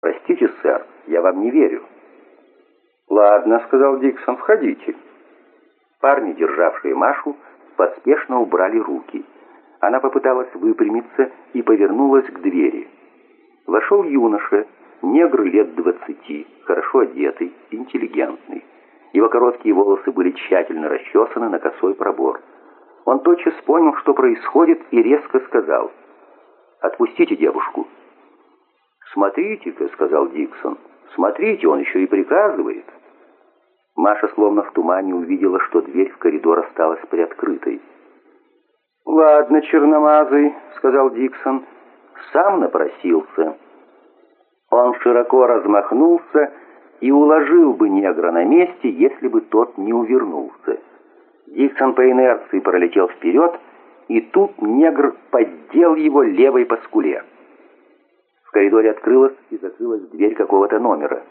«Простите, сэр, я вам не верю». «Ладно», — сказал Диксон, — «входите». Парни, державшие Машу, поспешно убрали руки. Она попыталась выпрямиться и повернулась к двери. Вошел юноша, негр лет двадцати, хорошо одетый, интеллигентный. Его короткие волосы были тщательно расчесаны на косой пробор. Он тотчас понял, что происходит, и резко сказал «Отпустите девушку». «Смотрите-ка», — сказал Диксон, — «смотрите, он еще и приказывает». Маша словно в тумане увидела, что дверь в коридор осталась приоткрытой. «Ладно, черномазый», — сказал Диксон, — «сам напросился». Он широко размахнулся и уложил бы негра на месте, если бы тот не увернулся. Диксон по инерции пролетел вперед, и тут негр поддел его левой по скуле. В коридоре открылась и закрылась дверь какого-то номера.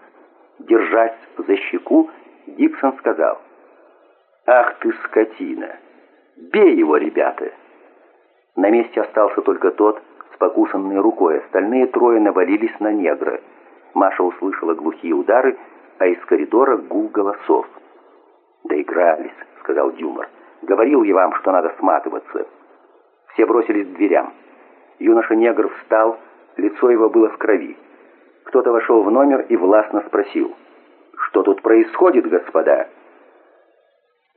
Держась за щеку, Диксон сказал, «Ах ты, скотина! Бей его, ребята!» На месте остался только тот, с покусанной рукой. Остальные трое навалились на негра. Маша услышала глухие удары, а из коридора гул голосов. «Доигрались», — сказал Дюмор. «Говорил я вам, что надо сматываться». Все бросились к дверям. Юноша-негр встал, лицо его было в крови. Кто-то вошел в номер и властно спросил, «Что тут происходит, господа?»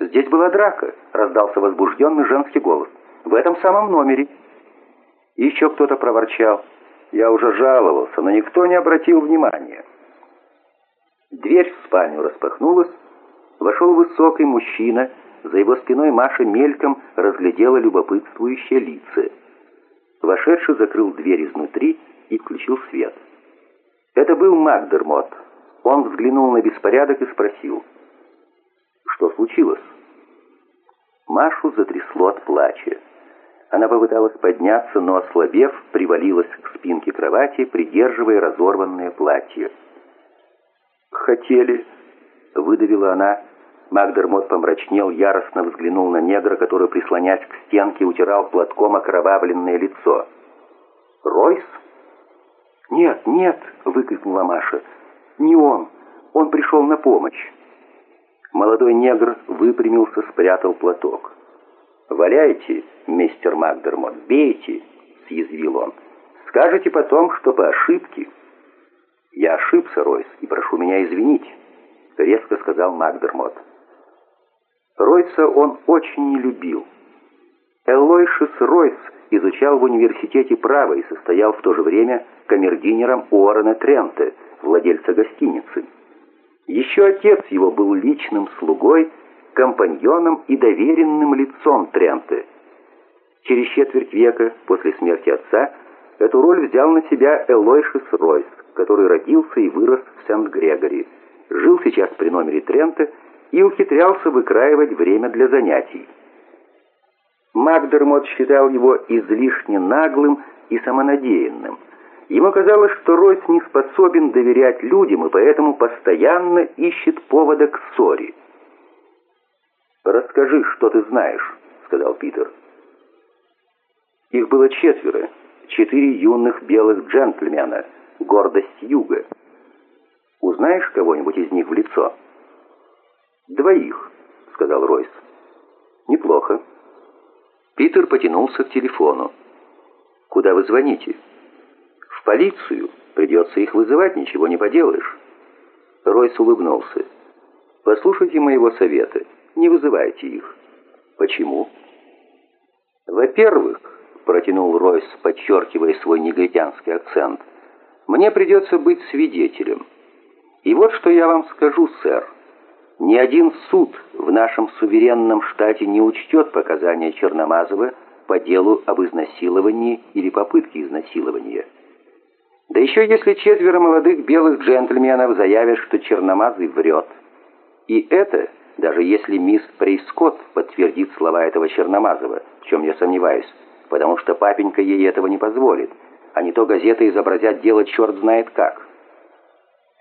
«Здесь была драка», — раздался возбужденный женский голос. «В этом самом номере». Еще кто-то проворчал. Я уже жаловался, но никто не обратил внимания. Дверь в спальню распахнулась. Вошел высокий мужчина. За его спиной Маша мельком разглядела любопытствующие лица. Вошедший закрыл дверь изнутри и включил свет. Это был Макдермот. Он взглянул на беспорядок и спросил, что случилось? Машу затрясло от плача. Она попыталась подняться, но, ослабев, привалилась к спинке кровати, придерживая разорванное платье. «Хотели...» — выдавила она. Магдермот помрачнел, яростно взглянул на негра, который, прислонясь к стенке, утирал платком окровавленное лицо. «Ройс?» «Нет, нет!» — выкрикнула Маша. «Не он! Он пришел на помощь!» Молодой негр выпрямился, спрятал платок. «Валяйте, мистер Макдермот, бейте!» — съязвил он. «Скажете потом, что по ошибке». «Я ошибся, Ройс, и прошу меня извинить», — резко сказал Макдермот. Ройса он очень не любил. Эллойшис Ройс изучал в университете право и состоял в то же время камердинером Уоррена Трента, владельца гостиницы. Еще отец его был личным слугой, компаньоном и доверенным лицом Тренты. Через четверть века после смерти отца эту роль взял на себя Элойшис Ройс, который родился и вырос в Сент-Грегори, жил сейчас при номере Трента и ухитрялся выкраивать время для занятий. Макдермот считал его излишне наглым и самонадеянным. Ему казалось, что Ройс не способен доверять людям и поэтому постоянно ищет повода к ссоре. «Расскажи, что ты знаешь», — сказал Питер. Их было четверо, четыре юных белых джентльмена, гордость юга. Узнаешь кого-нибудь из них в лицо? «Двоих», — сказал Ройс. «Неплохо». Питер потянулся к телефону. «Куда вы звоните?» «В полицию. Придется их вызывать, ничего не поделаешь». Ройс улыбнулся. «Послушайте моего совета. Не вызывайте их». «Почему?» «Во-первых», — протянул Ройс, подчеркивая свой негритянский акцент, «мне придется быть свидетелем. И вот что я вам скажу, сэр. Ни один суд в нашем суверенном штате не учтет показания Черномазова по делу об изнасиловании или попытке изнасилования. Да еще если четверо молодых белых джентльменов заявят, что Черномазый врет. И это, даже если мисс Прейскотт подтвердит слова этого Черномазова, в чем я сомневаюсь, потому что папенька ей этого не позволит, а не то газеты изобразят дело черт знает как.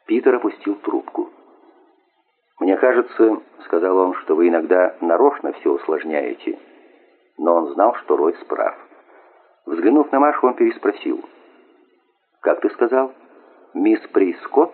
Питер опустил трубку. «Мне кажется, — сказал он, — что вы иногда нарочно все усложняете». Но он знал, что Ройс прав. Взглянув на Машу, он переспросил. «Как ты сказал?» Мисс Прискотт